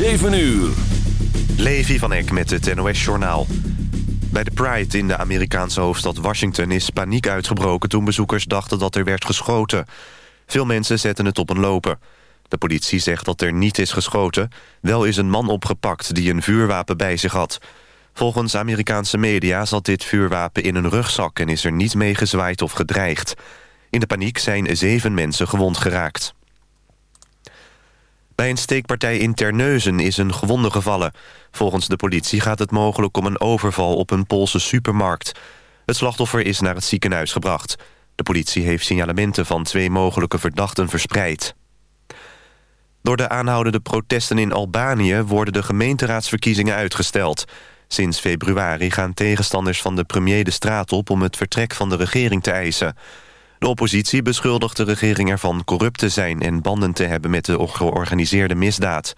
7 uur. Levi van Eck met het NOS-journaal. Bij de Pride in de Amerikaanse hoofdstad Washington is paniek uitgebroken... toen bezoekers dachten dat er werd geschoten. Veel mensen zetten het op een lopen. De politie zegt dat er niet is geschoten. Wel is een man opgepakt die een vuurwapen bij zich had. Volgens Amerikaanse media zat dit vuurwapen in een rugzak... en is er niet mee gezwaaid of gedreigd. In de paniek zijn zeven mensen gewond geraakt. Bij een steekpartij in Terneuzen is een gewonde gevallen. Volgens de politie gaat het mogelijk om een overval op een Poolse supermarkt. Het slachtoffer is naar het ziekenhuis gebracht. De politie heeft signalementen van twee mogelijke verdachten verspreid. Door de aanhoudende protesten in Albanië worden de gemeenteraadsverkiezingen uitgesteld. Sinds februari gaan tegenstanders van de premier de straat op om het vertrek van de regering te eisen. De oppositie beschuldigt de regering ervan corrupt te zijn... en banden te hebben met de georganiseerde misdaad.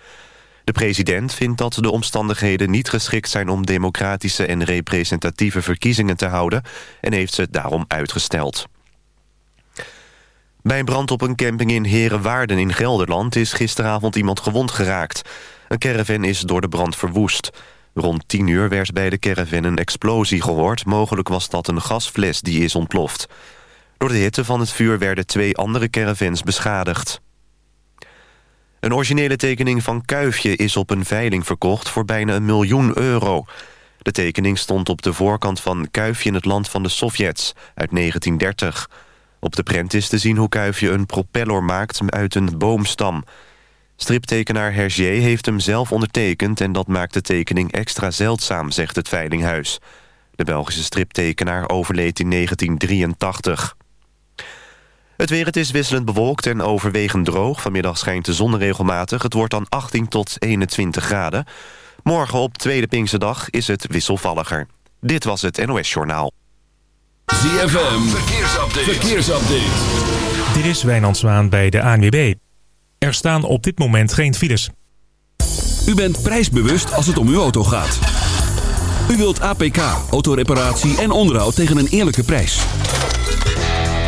De president vindt dat de omstandigheden niet geschikt zijn... om democratische en representatieve verkiezingen te houden... en heeft ze daarom uitgesteld. Bij een brand op een camping in Herenwaarden in Gelderland... is gisteravond iemand gewond geraakt. Een caravan is door de brand verwoest. Rond 10 uur werd bij de caravan een explosie gehoord. Mogelijk was dat een gasfles die is ontploft. Door de hitte van het vuur werden twee andere caravans beschadigd. Een originele tekening van Kuifje is op een veiling verkocht voor bijna een miljoen euro. De tekening stond op de voorkant van Kuifje in het land van de Sovjets uit 1930. Op de prent is te zien hoe Kuifje een propeller maakt uit een boomstam. Striptekenaar Hergé heeft hem zelf ondertekend... en dat maakt de tekening extra zeldzaam, zegt het Veilinghuis. De Belgische striptekenaar overleed in 1983. Het weer, het is wisselend bewolkt en overwegend droog. Vanmiddag schijnt de zon regelmatig. Het wordt dan 18 tot 21 graden. Morgen op tweede Pinksterdag is het wisselvalliger. Dit was het NOS Journaal. ZFM, verkeersupdate. verkeersupdate. Dit is Wijnand Zwaan bij de ANWB. Er staan op dit moment geen files. U bent prijsbewust als het om uw auto gaat. U wilt APK, autoreparatie en onderhoud tegen een eerlijke prijs.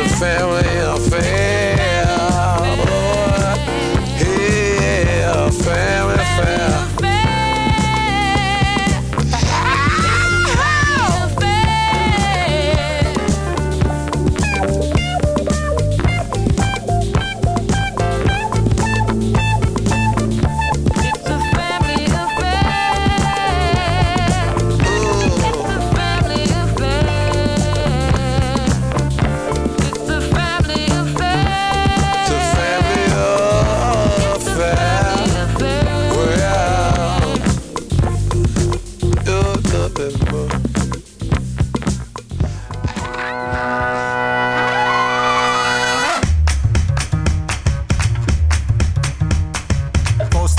A family affair. Oh, yeah, family affair.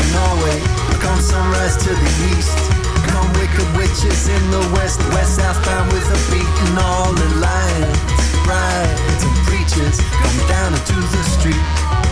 in Norway, come sunrise to the east. Come wicked witches in the west, west southbound with a beat and all the lions, brides and preachers come down into the street.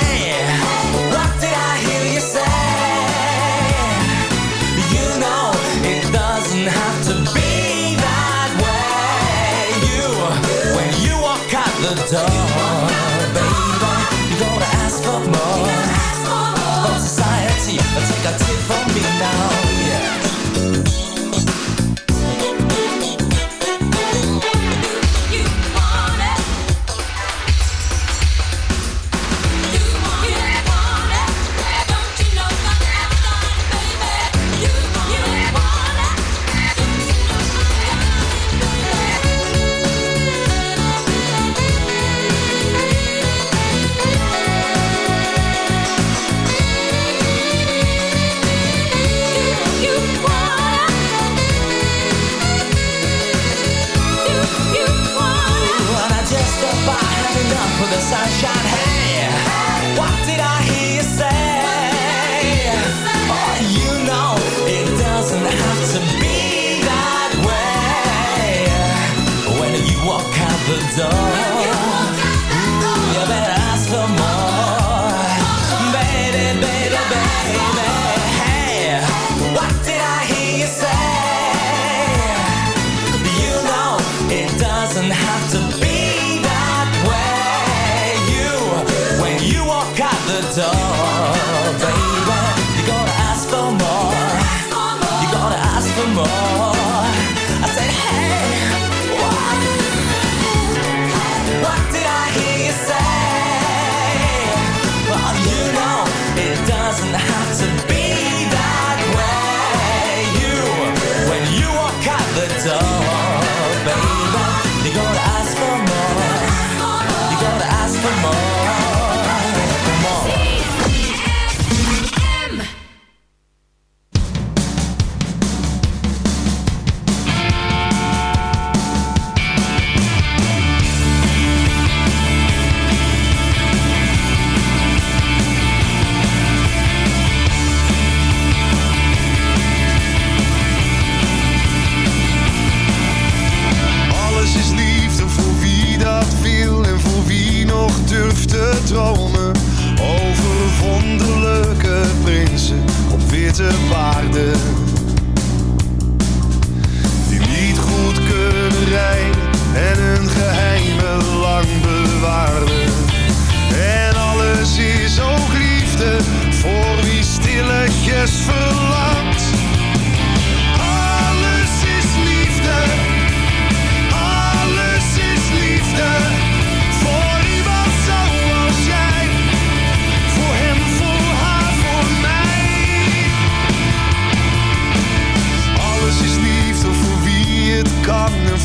dromen over wonderlijke prinsen op witte paarden. Die niet goed kunnen rijden en hun geheimen lang bewaren. En alles is ook liefde voor wie stilletjes verlaat.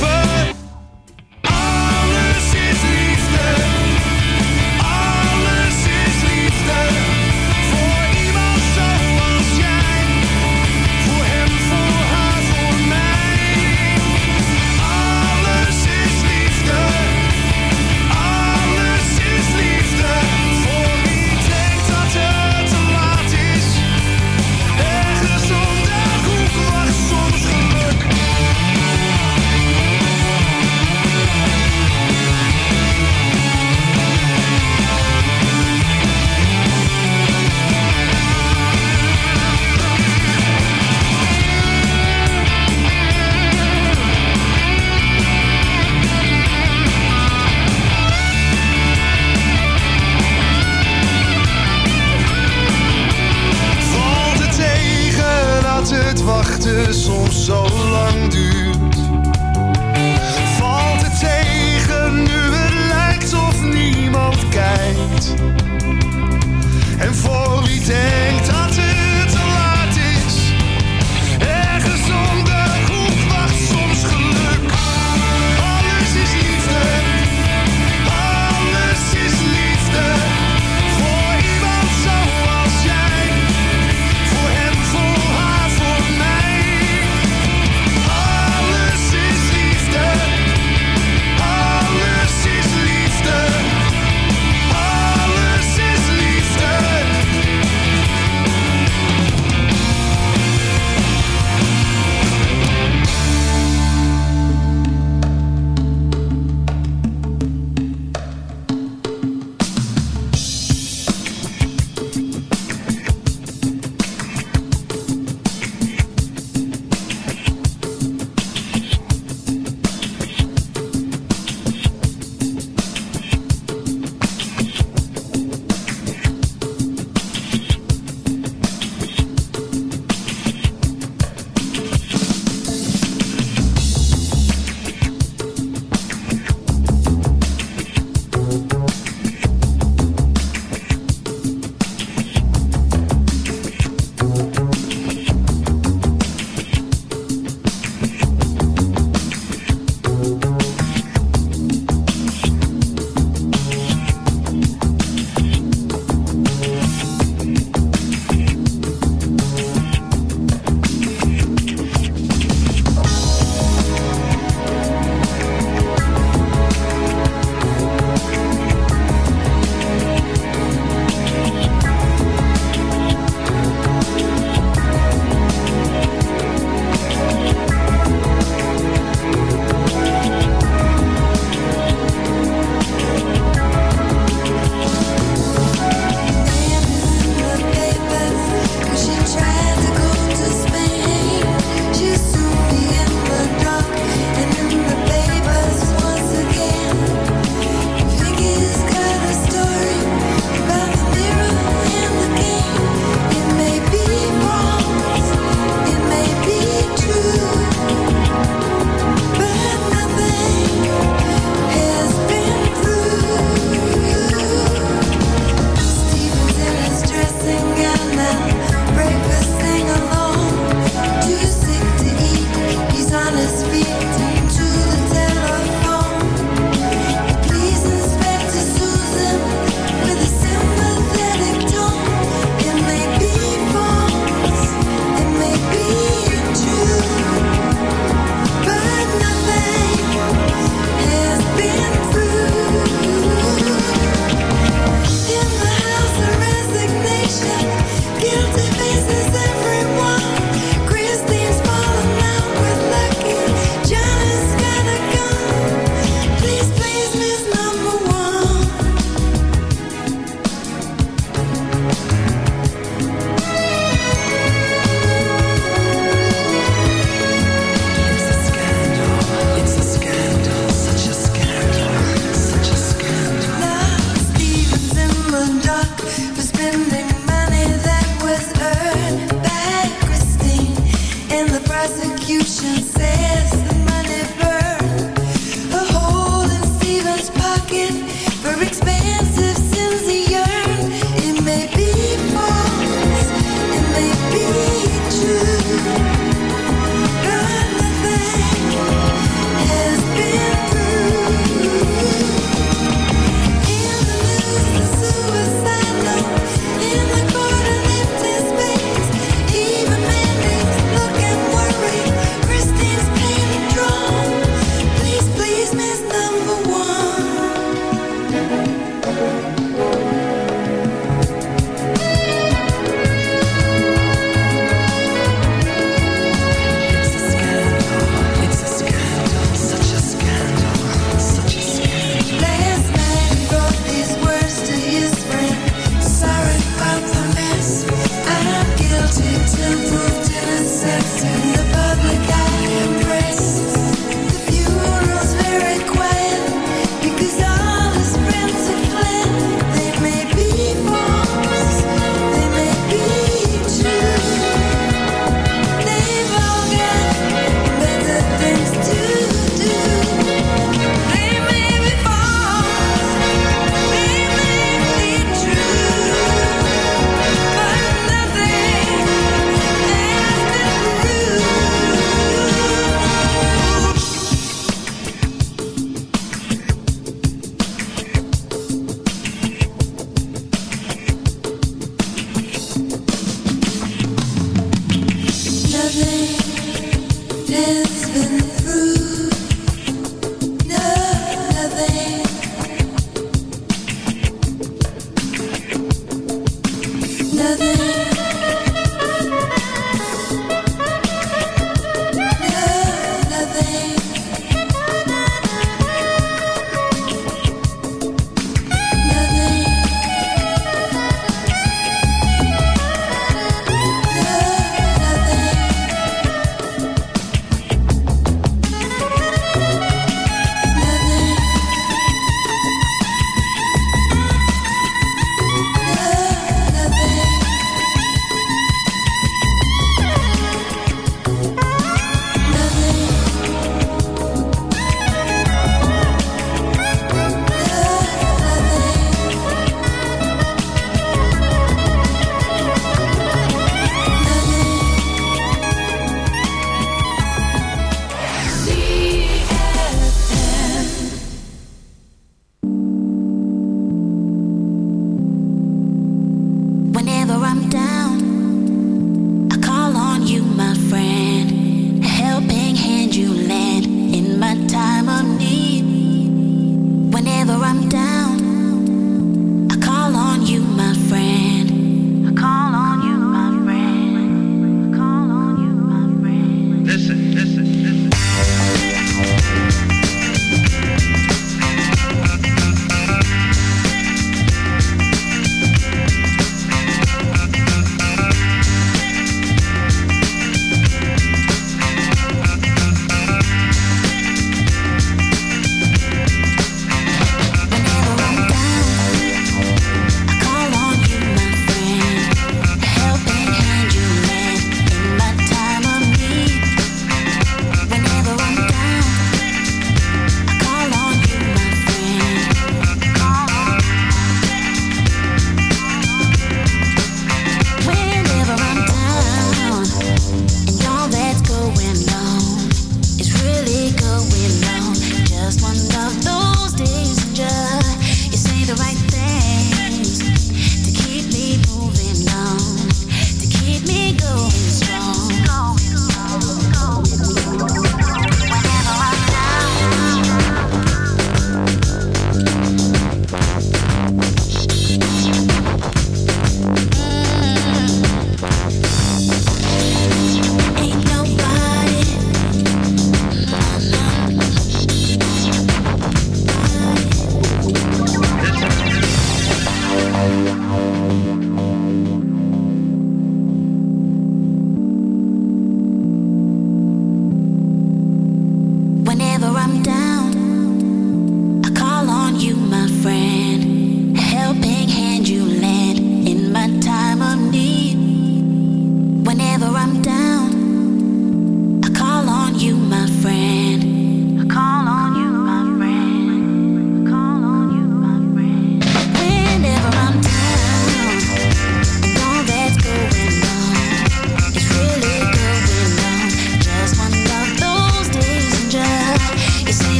for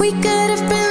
We could have been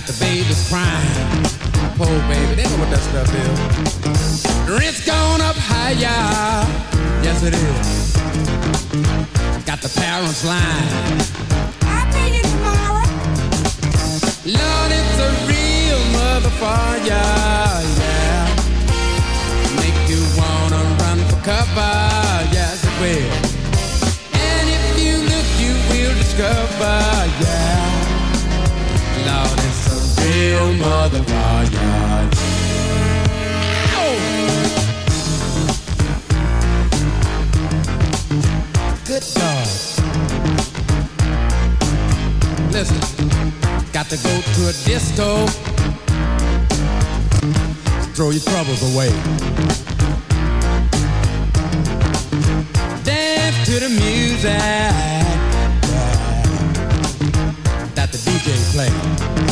Got the babies crying. Poor baby, they know what that stuff is. Rent's gone up higher. Yes, it is. Got the parents lying. I pay you tomorrow. Lord, it's a real motherfucker. Yeah. Make you wanna run for cover. Yes, it will. And if you look, you will discover. Yeah. Lord, real motherfucker. Good dog. Listen, got to go to a disco. Throw your troubles away. Dance to the music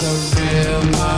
to real my